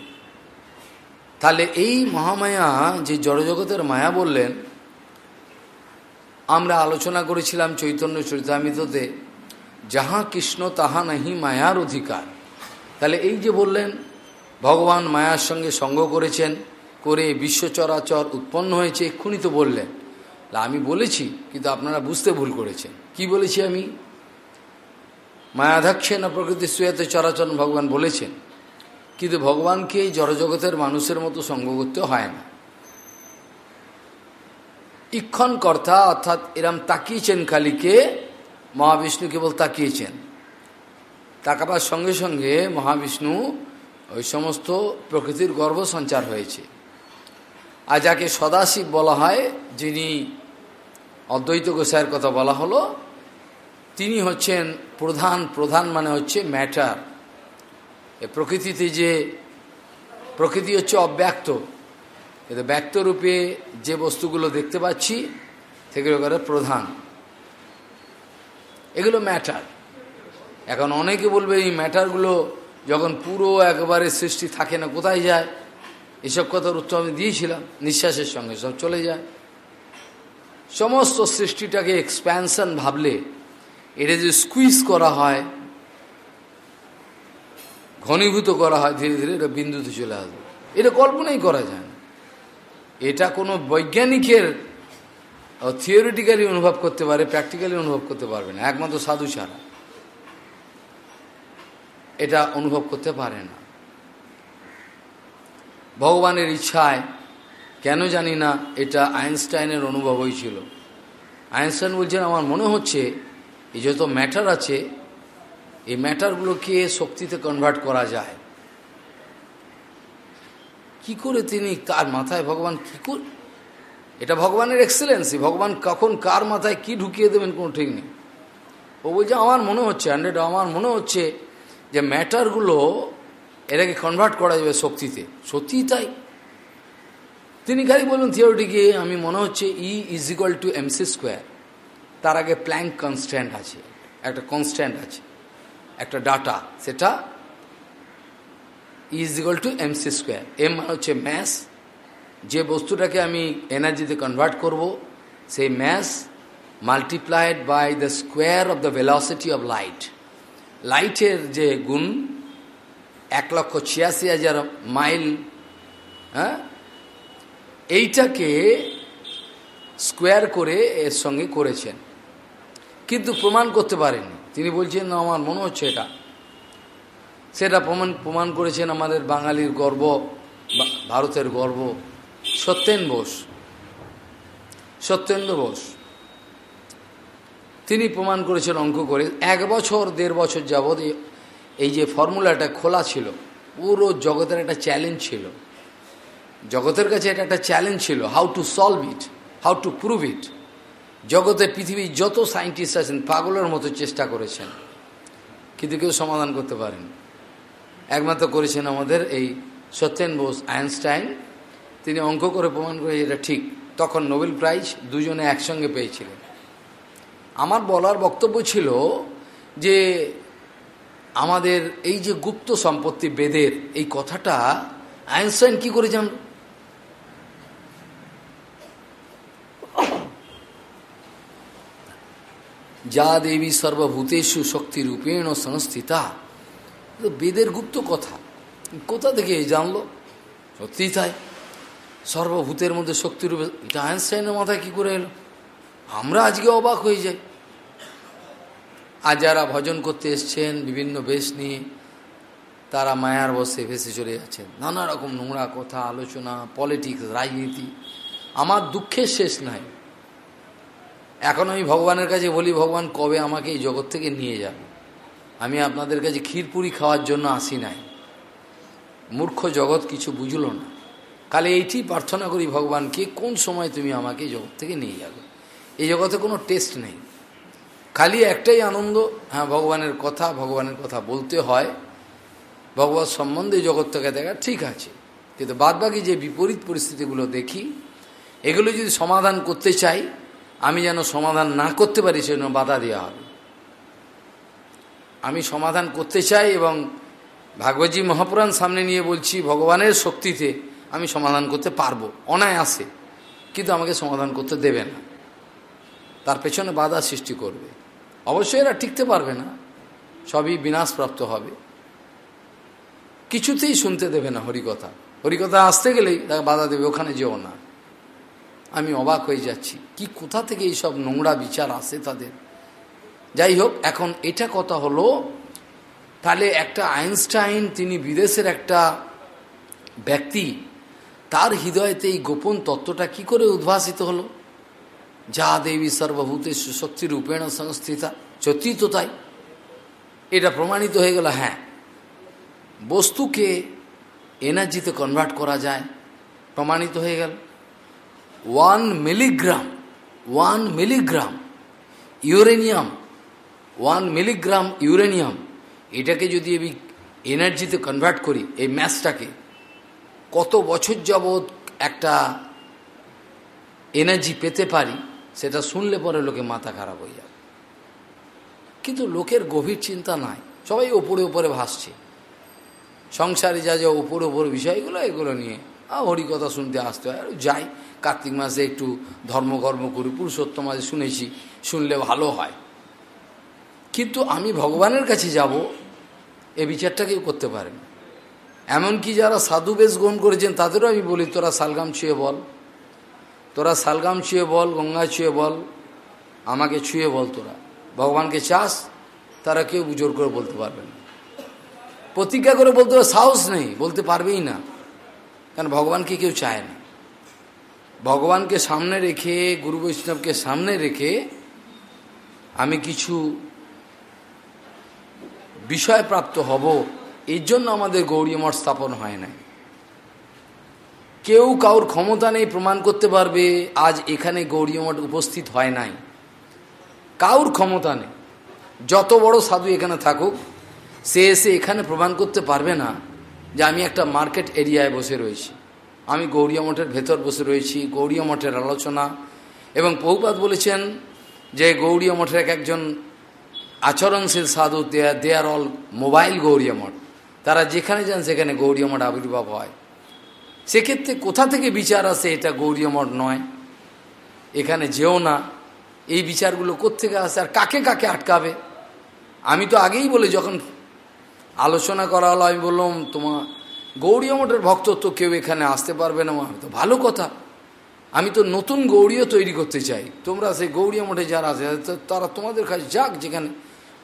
তাহলে এই মহামায়া যে জড়জগতের মায়া বললেন আমরা আলোচনা করেছিলাম চৈতন্য চরিতামিততে, যাহা কৃষ্ণ, তাহা নাহি মায়ার অধিকার। তাহলে এই যে বললেন, ভগবান মায়ার সঙ্গে সঙ্গ করেছেন, করে বিশ্ব চরাচর উৎপন্ন হয়েছে, এক্ষুনি তো বললেন। আমি বলেছি, কিন্তু আপনারা বুঝতে ভুল করেছেন। কি বলেছি আমি? মায়াধাক্ষে না প্রকৃতি সুয়াতে চরাচরণ ভগবান বলেছেন, কিন্তু ভগবানকে জড়জগতের মানুষের মতো সঙ্গ করতে হয় না। ইক্ষণ কর্তা অর্থাৎ এরম তাকিয়েছেন কালীকে মহাবিষ্ণু কেবল তাকিয়েছেন। তাকাবার সঙ্গে সঙ্গে মহাবিষ্ণু ওই সমস্ত প্রকৃতির গর্ভ সঞ্চার হয়েছে। আর যাকে সদাশিব বলা হয়, যিনি অদ্বৈত গোসাইয়ের কথা বলা হলো, তিনি হচ্ছেন প্রধান প্রধান মানে হচ্ছে ম্যাটার। এ প্রকৃতিতে যে, প্রকৃতি হচ্ছে অব্যক্ত। কিন্তু ব্যক্তরূপে যে বস্তুগুলো দেখতে পাচ্ছি, সেগুলো করে প্রধান। এগুলো ম্যাটার। এখন অনেকে বলবে এই ম্যাটারগুলো যখন পুরো একবারে সৃষ্টি থাকে না, কোথায় যায়? এসব কথার উত্তর আমি দিয়েছিলাম, নিঃশ্বাসের সঙ্গে সব চলে যায়। সমস্ত সৃষ্টিটাকে এক্সপ্যানশন ভাবলে এটা যে স্কুইজ করা হয়, ঘনীভূত করা হয়, ধীরে ধীরে এটা বিন্দুতে চলে আসবে। এটা কল্পনাই করা যায় এটা কোনো বৈজ্ঞানিকের থিওরিটিক্যালি অনুভব করতে পারে প্র্যাকটিক্যালি অনুভব করতে পারবে না। একমাত্র সাধু ছাড়া। এটা অনুভব করতে পারে না। ভগবানের ইচ্ছায়, কেন জানি না, এটা আইনস্টাইনের অনুভব হয়েছিল আইনস্টাইন বলছেন, আমার মনে হচ্ছে, এই যত ম্যাটার আছে, এই ম্যাটারগুলোকে শক্তিতে কনভার্ট করা যায়। কি করে তিনি কার মাথায় ভগবান কি করে এটা ভগবানের এক্সেলেন্সি ভগবান কখন কার মাথায় কি ঢুকিয়ে দেবেন কোনো ঠিক নেই। ও বলছে, আমার মনে হচ্ছে হান্ড্রেড আমার মনে হচ্ছে যে ম্যাটারগুলো এটাকে কনভার্ট করা যাবে শক্তিতে। সত্যিই তাই। তিনি খালি বলুন থিওরিটিকে আমি মনে হচ্ছে E is equal to MC square তার আগে প্ল্যাঙ্ক কনস্ট্যান্ট আছে, একটা কনস্ট্যান্ট আছে, একটা ডাটা সেটা is equal to M C square M মানে হচ্ছে ম্যাস যে বস্তুটাকে আমি এনার্জিতে কনভার্ট করব, সেই mass multiplied by the square of the velocity of light লাইটের যে গুণ, এক লক্ষ ছিয়াশি হাজার মাইল হ্যাঁ? এইটাকে স্কোয়ার করে এর সঙ্গে করেছেন। কিন্তু প্রমাণ করতে পারেননি। তিনি বলছেন আমার মনে হচ্ছে এটা। সেটা প্রমাণ প্রমাণ করেছেন আমাদের বাঙালির গর্ব ভারতের গর্ব। সত্যেন বোস। সত্যেন্দ্র বোস। তিনি প্রমাণ করেছেন অঙ্ক করে, এক বছর, দেড় বছর যাবৎ এই যে ফর্মুলাটা খোলা ছিল, পুরো জগতের একটা চ্যালেঞ্জ ছিল। জগতের কাছে এটা একটা চ্যালেঞ্জ ছিল how to solve it how to prove it জগতে পৃথিবীর যত সায়েন্টিস্ট আছেন, পাগলের মতো চেষ্টা করেছেন। কিন্তু কেউ সমাধান করতে পারেন। একমাত্র করেছেন আমাদের এই সত্যেন বোস আইনস্টাইন। তিনি অঙ্ক করে প্রমাণ করে এটা ঠিক। তখন নোবেল প্রাইজ দুজনে একসঙ্গে পেয়েছিলেন। আমার বলার বক্তব্য ছিল যে আমাদের এই যে গুপ্ত সম্পত্তি বেদের, এই কথাটা আইনস্টাইন কি করে জানল যা দেবী সর্বভূতেষু শক্তিরূপেণ সংস্থিতা। বেদের গুপ্ত কথা। কোথা থেকে এই জানলো? সত্যিই তাই। সর্বভূতের মধ্যে শক্তিরূপে, এটা আইনস্টাইনের মাথায় কী করে এলো? আমরা আজকে অবাক হয়ে যাই। আর যারা ভজন করতে এসছেন, বিভিন্ন বেশ নিয়ে, তারা মায়ার বসে ভেসে চলে যাচ্ছেন। নানা রকম নোংরা কথা, আলোচনা পলিটিক্স রাজনীতি। আমার দুঃখের শেষ নাই। এখন আমি ভগবানের কাছে বলি, ভগবান কবে আমাকে এই জগৎ থেকে নিয়ে যাবে? আমি আপনাদের কাছে ক্ষীরপুরি খাওয়ার জন্য আসি নাই। মূর্খ জগৎ কিছু বুঝল না। কালে এইটি প্রার্থনা করি ভগবানকে কোন সময় তুমি আমাকে জগৎ থেকে নিয়ে যাবে? এই জগতে কোনো টেস্ট নেই। খালি একটাই আনন্দ হ্যাঁ ভগবানের কথা ভগবানের কথা বলতে হয়। ভগবত সম্বন্ধে জগৎটাকে দেখা ঠিক আছে। কিন্তু বাদবাকি যে বিপরীত পরিস্থিতিগুলো দেখি, এগুলো যদি সমাধান করতে চাই, আমি যেন সমাধান না করতে পারি, সেজন্য বাধা দেওয়া হবে। আমি সমাধান করতে চাই এবং ভাগবতী মহাপুরাণ সামনে নিয়ে বলছি, ভগবানের শক্তিতে আমি সমাধান করতে পারব। অনায়াসে। কিন্তু আমাকে সমাধান করতে দেবে না। তার পেছনে বাধা সৃষ্টি করবে। অবশ্যই এরা টিকতে পারবে না। সবই বিনাশপ্রাপ্ত হবে। কিছুতেই শুনতে দেবে না হরিকথা। হরিকথা আসতে গেলেই তাকে বাধা দেবে, ওখানে যেও না। আমি অবাক হয়ে যাচ্ছি। কি কোথা থেকে এইসব নোংরা বিচার আসে তাদের? যাই হোক এখন এটা কথা হলো, তাহলে একটা আইনস্টাইন তিনি বিদেশের একটা ব্যক্তি, তার হৃদয়তে এই গোপন তত্ত্বটা কি করে উদ্ভাসিত হলো? যা দেবী সর্বভূতে শক্তি রূপেণ সংস্থিতা, সত্যি তাই? এটা প্রমাণিত হয়ে গেল হ্যাঁ। বস্তুকে এনার্জিতে কনভার্ট করা যায়, প্রমাণিত হয়ে গেল। One milligram one milligram uranium one milligram uranium, এটাকে যদি আমি এনার্জিতে কনভার্ট করি, এই ম্যাচটাকে কত বছর যাবৎ একটা এনার্জি পেতে পারি, সেটা শুনলে পরে লোকে মাথা খারাপ হয়ে যাবে। কিন্তু লোকের গভীর চিন্তা নাই, সবাই ওপরে ওপরে ভাসছে। সংসারে যা যা ওপরে ওপরে বিষয়গুলো এগুলো নিয়ে হরিকথা শুনতে আসতে হয়। আর যাই, কার্তিক মাসে একটু ধর্মকর্ম করি, পুরুষোত্তম মাসে শুনেছি, শুনলে ভালো হয়। কিন্তু আমি ভগবানের কাছে যাব, এ বিচারটা কেউ করতে পারেন এমনকি যারা সাধু বেশ গ্রহণ করেছেন, তাদেরও আমি বলি, তোরা শালগাম ছুঁয়ে বল। তোরা শালগাম ছুঁয়ে বল, গঙ্গা ছুঁয়ে বল, আমাকে ছুঁয়ে বল তোরা। ভগবানকে চাস, তারা কেউ জোর করে বলতে পারবে না। প্রতিজ্ঞা করে বলতে সাহস নেই, বলতে পারবেই না। কারণ ভগবানকে কেউ চায় না। ভগবানকে সামনে রেখে, গুরু বৈষ্ণবকে সামনে রেখে, আমি কিছু বিষয় প্রাপ্ত হব, এর জন্য আমাদের গৌরী মঠ স্থাপন হয় নাই। কেউ কাউর ক্ষমতা নেই প্রমাণ করতে পারবে, আজ এখানে গৌরী মঠ উপস্থিত হয় নাই। কাউর ক্ষমতা নেই। যত বড় সাধু এখানে থাকুক, সে এসে এখানে প্রমাণ করতে পারবে না যে আমি একটা মার্কেট এরিয়ায় বসে রয়েছি। আমি গৌরীয় মঠের ভেতর বসে রয়েছি গৌরীয় মঠের আলোচনা। এবং বহুপাত বলেছেন যে গৌরীয় মঠের এক একজন আচরণশীল সাধু, they are all mobile Gaudiya Math তারা যেখানে যান সেখানে গৌরীয় মঠ আবির্ভাব হয়। সেক্ষেত্রে কোথা থেকে বিচার আসে এটা গৌরীয় মঠ নয়। এখানে যেও না। এই বিচারগুলো কোথেকে আসে আর কাকে কাকে আটকাবে? আমি তো আগেই বলে যখন আলোচনা করা হলো, আমি বললাম তোমার গৌরীয় মঠের ভক্ত তো কেউ এখানে আসতে পারবে না আমি তো ভালো কথা। আমি তো নতুন গৌরীয় তৈরি করতে চাই। তোমরা সেই গৌরীয় মঠে যারা আছে, তারা তোমাদের কাছে যাক যেখানে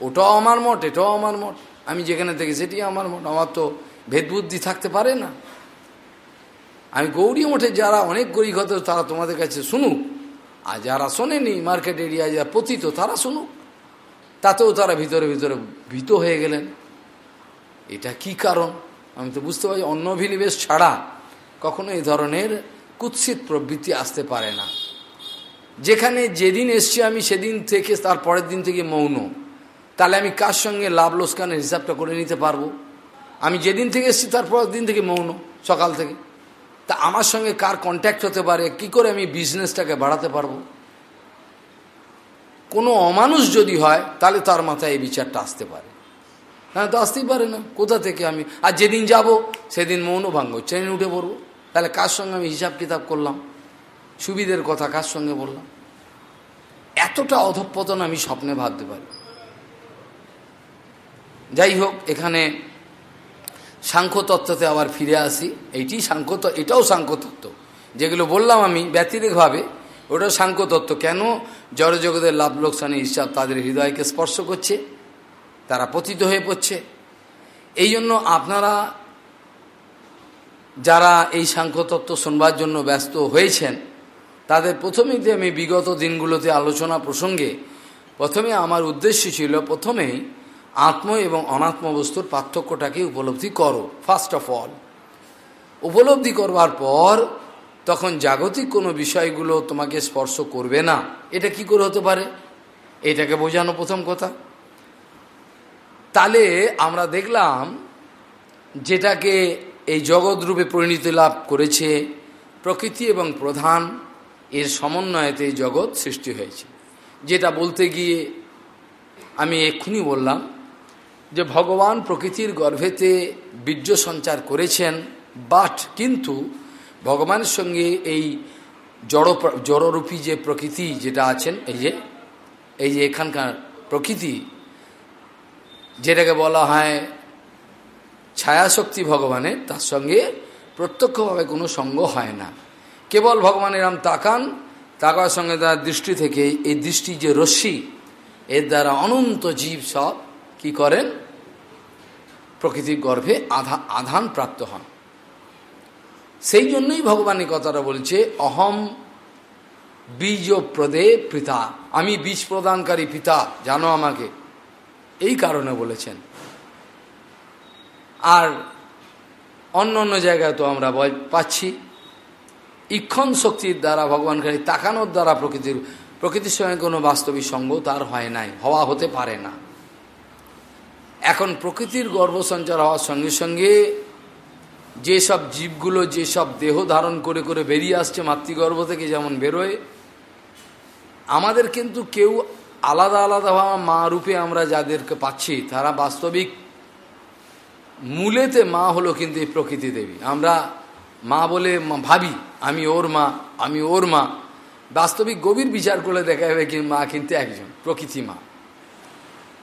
ওটাও আমার মঠ এটাও আমার মঠ আমি যেখানে থেকে সেটি আমার মঠ আমার তো ভেদবুদ্ধি থাকতে পারে না। আমি গৌরী মঠে যারা অনেক গরিগত তারা তোমাদের কাছে শুনুক। আর যারা শোনেনি, মার্কেট এরিয়া যারা পতিত, তারা শুনুক। তাতেও তারা ভিতরে ভিতরে ভীত হয়ে গেলেন। এটা কি কারণ? আমি তো বুঝতে পারছি, অন্য অভিনিবেশ ছাড়া কখনো এই ধরনের কুৎসিত প্রবৃত্তি আসতে পারে না। যেখানে যেদিন এসছি আমি, সেদিন থেকে, তার পরের দিন থেকে মৌন। তাহলে আমি কার সঙ্গে লাভ লোসকানের হিসাবটা করে নিতে পারব? আমি যেদিন থেকে এসছি তারপর দিন থেকে মৌন, সকাল থেকে। তা আমার সঙ্গে কার কন্ট্যাক্ট হতে পারে? কি করে আমি বিজনেসটাকে বাড়াতে পারব? কোনো অমানুষ যদি হয়, তাহলে তার মাথায় এই বিচারটা আসতে পারে। হ্যাঁ তো আসতেই পারে না। কোথা থেকে আমি? আর যেদিন যাব, সেদিন মৌন ভাঙ্গ ট্রেনে উঠে পড়ব। তাহলে কার সঙ্গে আমি হিসাব কিতাব করলাম? সুবিধের কথা কার সঙ্গে বললাম? এতটা অধপতন আমি স্বপ্নে ভাবতে পারি। যাই হোক এখানে সাংখ্যতত্ত্বতে আবার ফিরে আসি। এইটি সাংখ্য এটাও সাংখ্যতত্ত্ব। যেগুলো বললাম আমি ব্যতিরিকভাবে ওটাও সাংখ্যতত্ত্ব। কেন জড়জগতের লাভ লোকসানের হিসাব তাদের হৃদয়কে স্পর্শ করছে? তারা পতিত হয়ে পড়ছে। এই জন্য আপনারা যারা এই সাংখ্যতত্ত্ব শুনবার জন্য ব্যস্ত হয়েছেন, তাদের প্রথমেই আমি বিগত দিনগুলোতে আলোচনা প্রসঙ্গে, প্রথমে আমার উদ্দেশ্য ছিল, প্রথমেই আত্ম এবং অনাত্ম বস্তুর পার্থক্যটাকে উপলব্ধি করো ফার্স্ট অফ অল উপলব্ধি করবার পর তখন জাগতিক কোনো বিষয়গুলো তোমাকে স্পর্শ করবে না। এটা কি করে হতে পারে? এটাকে বোঝানো প্রথম কথা। তাহলে আমরা দেখলাম যেটাকে এই জগৎ রূপে পরিণতি লাভ করেছে প্রকৃতি এবং প্রধান, এর সমন্বয়তে জগৎ সৃষ্টি হয়েছে। যেটা বলতে গিয়ে আমি এক্ষুনি বললাম যে ভগবান প্রকৃতির গর্ভেতে বীর্য সঞ্চার করেছেন, বাট কিন্তু ভগবানের সঙ্গে এই জড় জড়রূপী যে প্রকৃতি যেটা আছেন, এই যে এই যে এখানকার প্রকৃতি, যেটাকে বলা হয় ছায়াশক্তি ভগবানের, তার সঙ্গে প্রত্যক্ষভাবে কোনো সঙ্গ হয় না। কেবল ভগবানের নাম তাকান, তাকার সঙ্গে তার দৃষ্টি থেকে এই দৃষ্টি যে রশ্মি, এর দ্বারা অনন্ত জীব সব কি করেন? প্রকৃতির গর্ভে আধা আধান প্রাপ্ত হন। সেই জন্যই ভগবানের কথাটা বলছে, অহম বীজ প্রদে পিতা, আমি বীজ প্রদানকারী পিতা, জানো আমাকে। এই কারণে বলেছেন। আর অন্য অন্য জায়গায় তো আমরা পাচ্ছি। ইক্ষণ শক্তির দ্বারা ভগবান খালি তাকানোর দ্বারা প্রকৃতির প্রকৃতির সঙ্গে কোনো বাস্তবিক সঙ্গ তার হয় নাই, হওয়া হতে পারে না। এখন প্রকৃতির গর্ভসঞ্চার হওয়ার সঙ্গে সঙ্গে যেসব জীবগুলো, যেসব দেহ ধারণ করে করে বেরিয়ে আসছে মাতৃগর্ভ থেকে যেমন বেরোয়, আমাদের কিন্তু কেউ আলাদা আলাদাভাবে মা রূপে আমরা যাদেরকে পাচ্ছি, তারা বাস্তবিক মূলেতে মা হলো কিন্তু এই প্রকৃতি দেবী। আমরা মা বলে ভাবি, আমি ওর মা, আমি ওর মা। বাস্তবিক গভীর বিচার করলে দেখা যাবে কি মা কিন্তু একজন, প্রকৃতি মা।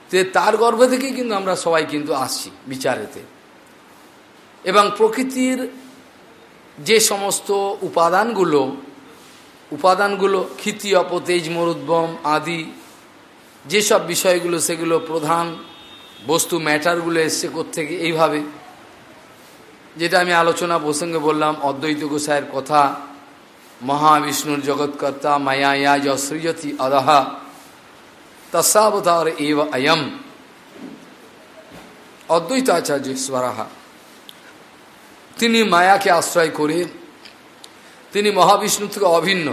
তে তার গর্ভ থেকেই কিন্তু আমরা সবাই কিন্তু আসছি বিচারেতে। এবং প্রকৃতির যে সমস্ত উপাদানগুলো উপাদানগুলো ক্ষিতি, অপতেজ মরুদ্বম আদি, যেসব বিষয়গুলো, সেগুলো প্রধান বস্তু, ম্যাটারগুলো এসছে থেকে এইভাবে। যেটা আমি আলোচনা প্রসঙ্গে বললাম, অদ্বৈত গোসাইয়ের কথা, মহাবিষ্ণুর জগৎকর্তা, মায়া ইয়া যসৃজতি অদহা তসাবতার এব অয়ম অদ্বৈতাচার্য স্বরাহা তিনি মায়াকে আশ্রয় করে তিনি মহাবিষ্ণু থেকে অভিন্ন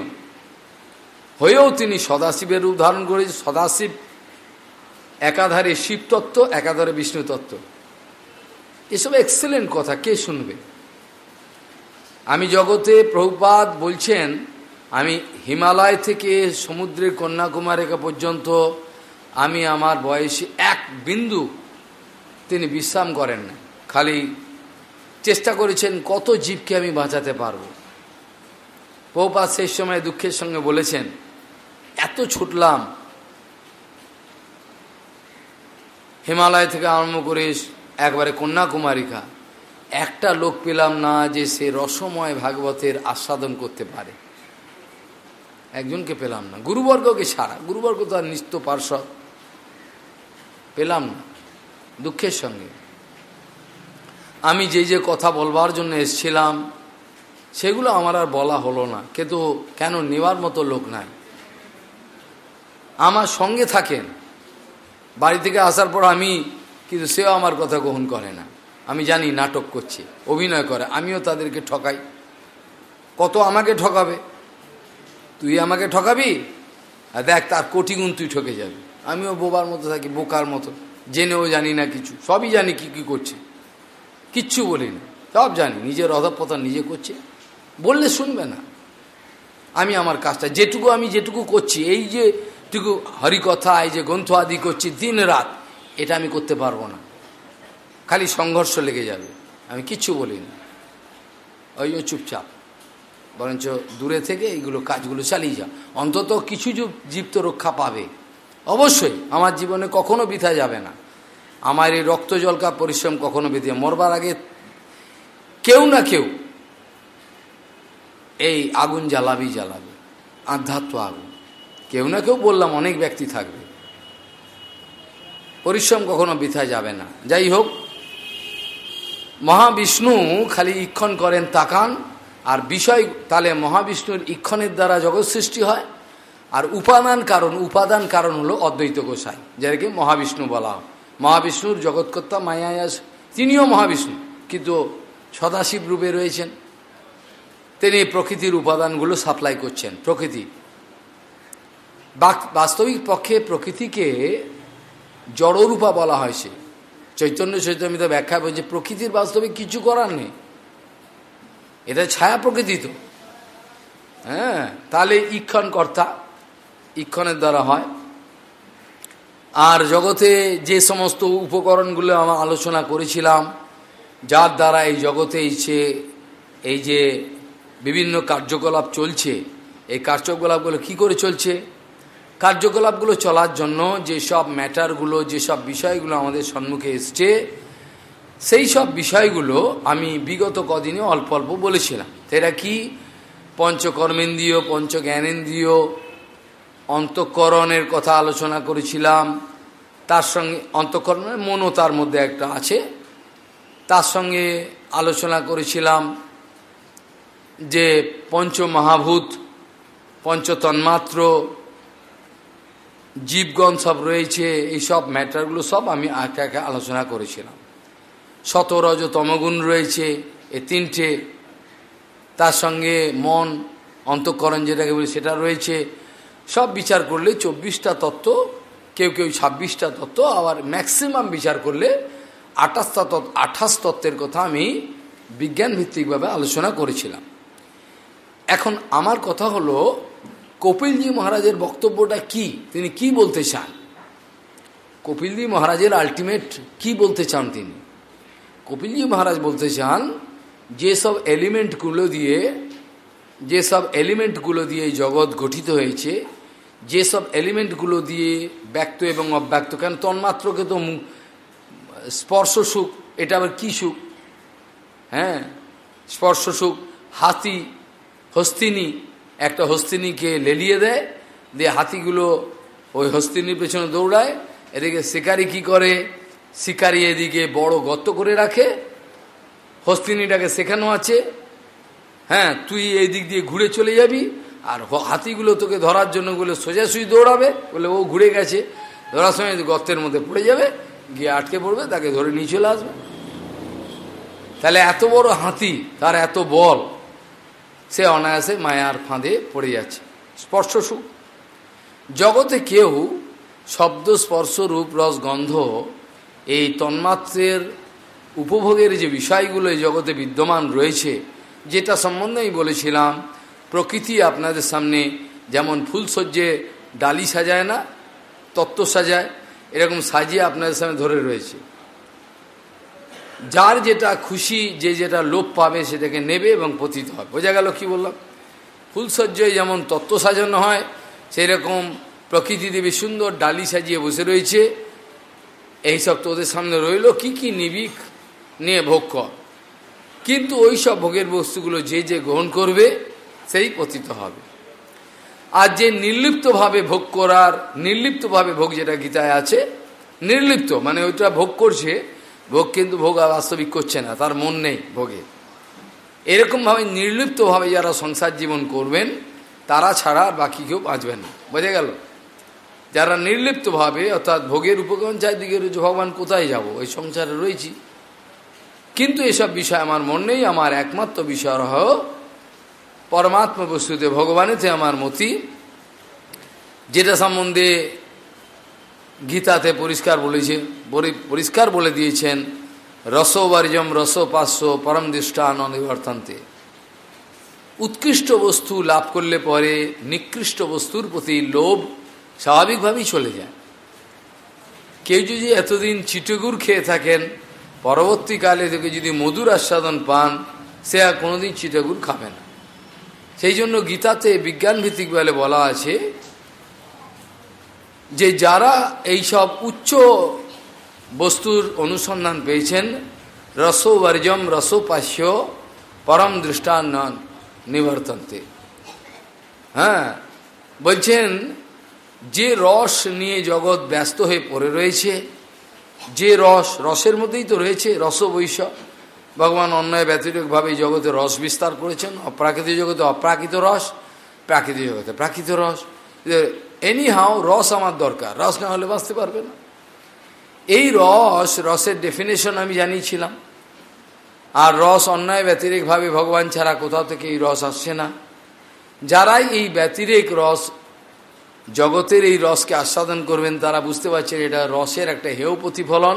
হয়েও তিনি সদাশিবের রূপ ধারণ করে সদাশিব একাধারে শিব তত্ত্ব একাধারে বিষ্ণু তত্ত্ব এসব এক্সেলেন্ট কথা কে শুনবে আমি জগতে প্রভুপাত বলছেন আমি হিমালয় থেকে সমুদ্রের কন্যাকুমারিকা পর্যন্ত আমি আমার বয়সে এক বিন্দু তিনি বিশ্রাম করেন না। খালি চেষ্টা করেছেন কত জীবকে আমি বাঁচাতে পারব। প্রভুপাত সেই সময় দুঃখের সঙ্গে বলেছেন, এত ছুটলাম, হিমালয় থেকে আরম্ভ করে একবারে কন্যাকুমারিকা, একটা লোক পেলাম না যে সে রসময় ভাগবতের আস্বাদন করতে পারে। একজনকে পেলাম না, গুরুবর্গকে ছাড়া, গুরুবর্গ তো আর নিত্য পার্শ্বদ। পেলাম না দুঃখের সঙ্গে। আমি যে যে কথা বলবার জন্য এসছিলাম, সেগুলো আমার আর বলা হলো না, কিন্তু কেন নেওয়ার মতো লোক নাই। আমার সঙ্গে থাকেন, বাড়ি থেকে আসার পর আমি, কিন্তু সেও আমার কথা গ্রহণ করে না। আমি জানি নাটক করছে, অভিনয় করে, আমিও তাদেরকে ঠকাই। কত আমাকে ঠকাবে? তুই আমাকে ঠকাবি? আর দেখ, তার কোটি গুণ তুই ঠকে যাবি। আমিও বোবার মতো থাকি, বোকার মতো। জেনেও জানি না কিছু। সবই জানি কি কি করছে। কিচ্ছু বলি না সব জানি। নিজের অধপতন নিজে করছে। বললে শুনবে না। আমি আমার কাজটা যেটুকু আমি যেটুকু করছি, এই যে টুকু হরিকথা, এই যে গ্রন্থ আদি করছি দিন রাত, এটা আমি করতে পারব না। খালি সংঘর্ষ লেগে যাবে। আমি কিচ্ছু বলি না ওই চুপচাপ। বরঞ্চ দূরে থেকে এইগুলো কাজগুলো চালিয়ে যা অন্তত কিছু জীব তো রক্ষা পাবে। অবশ্যই, আমার জীবনে কখনো বিথা যাবে না। আমার এই রক্ত জলকা পরিশ্রম কখনো বিধে মরবার আগে কেউ না কেউ এই আগুন জ্বালাবি, জ্বালাবে, আধ্যাত্ম আগুন। কেউ না কেউ বললাম অনেক ব্যক্তি থাকবে। পরিশ্রম কখনো বৃথা যাবে না। যাই হোক, মহাবিষ্ণু খালি ইক্ষণ করেন তাকান, আর বিষয় তাহলে মহাবিষ্ণুর ইক্ষণের দ্বারা জগৎ সৃষ্টি হয়। আর উপাদান কারণ উপাদান কারণ হলো অদ্বৈত গোসাই যাদেরকে মহাবিষ্ণু বলা হয়। মহাবিষ্ণুর জগৎকর্তা মায়ায়াস তিনিও মহাবিষ্ণু, কিন্তু সদাশিব রূপে রয়েছেন। তিনি প্রকৃতির উপাদানগুলো সাপ্লাই করছেন, প্রকৃতি। বাস্তবিক পক্ষে প্রকৃতিকে জড়রূপা বলা হয়েছে চৈতন্য চৈতন্য ব্যাখ্যা বলছে, প্রকৃতির বাস্তবিক কিছু করার নেই। এটা ছায়া প্রকৃতি তো। হ্যাঁ তাহলে ইক্ষণ কর্তা ইক্ষণের দ্বারা হয়। আর জগতে যে সমস্ত উপকরণগুলো আমরা আলোচনা করেছিলাম, যার দ্বারা এই জগতে সে এই যে বিভিন্ন কার্যকলাপ চলছে, এই কার্যকলাপগুলো কি করে চলছে? কার্যকলাপগুলো চলার জন্য যেসব ম্যাটারগুলো, যেসব বিষয়গুলো আমাদের সম্মুখে এসছে, সেই সব বিষয়গুলো আমি বিগত কদিনে অল্প অল্প বলেছিলাম। এরা কি? পঞ্চকর্মেন্দ্রীয়, পঞ্চজ্ঞানেন্দ্রীয় অন্তঃকরণের কথা আলোচনা করেছিলাম। তার সঙ্গে অন্তঃকরণের মনও তার মধ্যে একটা আছে। তার সঙ্গে আলোচনা করেছিলাম যে পঞ্চ মহাভূত পঞ্চতন্মাত্র, জীবগণ সব রয়েছে, এই সব ম্যাটারগুলো সব আমি একে একে আলোচনা করেছিলাম। শতরজ তমগুণ রয়েছে, এ তিনটে। তার সঙ্গে মন, অন্তঃকরণ যেটাকে বলি সেটা রয়েছে। সব বিচার করলে চব্বিশটা তত্ত্ব, কেউ কেউ ছাব্বিশটা তত্ত্ব, আবার ম্যাক্সিমাম বিচার করলে আঠাশটা তত্ত্ব, আঠাশ তত্ত্বের কথা আমি বিজ্ঞান ভিত্তিকভাবে আলোচনা করেছিলাম। এখন আমার কথা হলো, কপিলজি মহারাজের বক্তব্যটা কি? তিনি কি বলতে চান? কপিলজি মহারাজের আলটিমেট কি বলতে চান তিনি? কপিলজি মহারাজ বলতে চান, যেসব এলিমেন্টগুলো দিয়ে, যেসব এলিমেন্টগুলো দিয়ে জগৎ গঠিত হয়েছে যেসব এলিমেন্টগুলো দিয়ে ব্যক্ত এবং অব্যক্ত কেন তন্মাত্রকে তো স্পর্শ সুখ, এটা আবার কী সুখ? হ্যাঁ? স্পর্শ সুখ, হাতি, হস্তিনী, একটা হস্তিনীকে লেলিয়ে দেয়, দিয়ে হাতিগুলো ওই হস্তিনীর পেছনে দৌড়ায়, এদিকে শিকারি কি করে? শিকারি এদিকে বড় গর্ত করে রাখে, হস্তিনীটাকে শেখানো আছে হ্যাঁ তুই এই দিক দিয়ে ঘুরে চলে যাবি আর হাতিগুলো তোকে ধরার জন্য বলে সোজাসুজি দৌড়াবে, বলে ও ঘুরে গেছে। ধরার সময় গর্তের মধ্যে পড়ে যাবে, গিয়ে আটকে পড়বে, তাকে ধরে নিয়ে চলে আসবে। তাহলে এত বড় হাতি, তার এত বল, সে অনায়াসে মায়ার ফাঁদে পড়ে যাচ্ছে। স্পর্শ সুখ জগতে কেউ শব্দ, স্পর্শ, রূপ, রস, গন্ধ এই তন্মাত্রের উপভোগের যে বিষয়গুলো এই জগতে বিদ্যমান রয়েছে, যেটা সম্বন্ধে আমি বলেছিলাম প্রকৃতি আপনাদের সামনে যেমন ফুলসজ্জে ডালি সাজায় না, তত্ত্ব সাজায়, এরকম সাজিয়ে আপনাদের সামনে ধরে রয়েছে। যার যেটা খুশি, যে যেটা লোভ পাবে সেটাকে নেবে এবং পতিত হয় বোঝা গেল কি বললাম? ফুলসজ্জায় যেমন তত্ত্ব সাজানো হয় সেই রকম প্রকৃতি দেবী সুন্দর ডালি সাজিয়ে বসে রয়েছে। এইসব তোদের সামনে রইল, কি কি নিবিক নিয়ে ভোগ কর। কিন্তু ওই সব ভোগের বস্তুগুলো যে যে গ্রহণ করবে সেই পতিত হবে। আর যে নির্লিপ্তভাবে ভোগ করার, নির্লিপ্তভাবে ভোগ যেটা গীতায় আছে, নির্লিপ্ত মানে ওইটা ভোগ করছে, ভোগ কিন্তু ভোগ বাস্তবিক করছে না, তার মন নেই ভোগে। এরকমভাবে নির্লিপ্তভাবে যারা সংসার জীবন করবেন, তারা ছাড়া আর বাকি কেউ বাঁচবেন না। বোঝা গেল? যারা নির্লিপ্তভাবে, অর্থাৎ ভোগের উপকরণ চারিদিকে রয়েছে, ভগবান কোথায় যাব? ওই সংসারে রয়েছি। কিন্তু এসব বিষয় আমার মন নেই, আমার একমাত্র বিষয় রহ পরমাত্মা বস্তুতে ভগবানেতে আমার মতি। যেটা সম্বন্ধে গীতাতে পরিষ্কার বলেছে পরিষ্কার বলে দিয়েছেন রসবার্যম রসপাস্য পরম দৃষ্টান অনিবর্তন্তে উৎকৃষ্ট বস্তু লাভ করলে পরে নিকৃষ্ট বস্তুর প্রতি লোভ স্বাভাবিকভাবেই চলে যায়। কেউ যদি এতদিন চিটগুড় খেয়ে থাকেন, পরবর্তীকালে থেকে যদি মধুর আস্বাদন পান, সে আর কোনোদিন চিটাগুড় খাবে না। সেই জন্য গীতাতে বিজ্ঞানভিত্তিক বলে বলা আছে যে যারা এই সব উচ্চ বস্তুর অনুসন্ধান পেয়েছেন, রসবর্জম রসোপাস্য পরম দৃষ্টান্ন নিবর্তন্তে। হ্যাঁ বলছেন, যে রস নিয়ে জগৎ ব্যস্ত হয়ে পড়ে রয়েছে, যে রস, রসের মধ্যেই তো রয়েছে রসবৈশ্য ভগবান অন্যায় ব্যতিরিকভাবে এই জগতে রস বিস্তার করেছেন। অপ্রাকৃতিক জগতে অপ্রাকৃত রস, প্রাকৃতিক জগতে প্রাকৃত রস। এনি হাও রস আমার দরকার, রস না হলে বাঁচতে পারবে না। এই রস, রসের ডেফিনেশন আমি জানিয়েছিলাম। আর রস অন্যায় ব্যতিরেকভাবে ভগবান ছাড়া কোথাও থেকে এই রস আসছে না। যারাই এই ব্যতিরেক রস, জগতের এই রসকে আস্বাদন করবেন, তারা বুঝতে পারছেন এটা রসের একটা হেয় প্রতিফলন।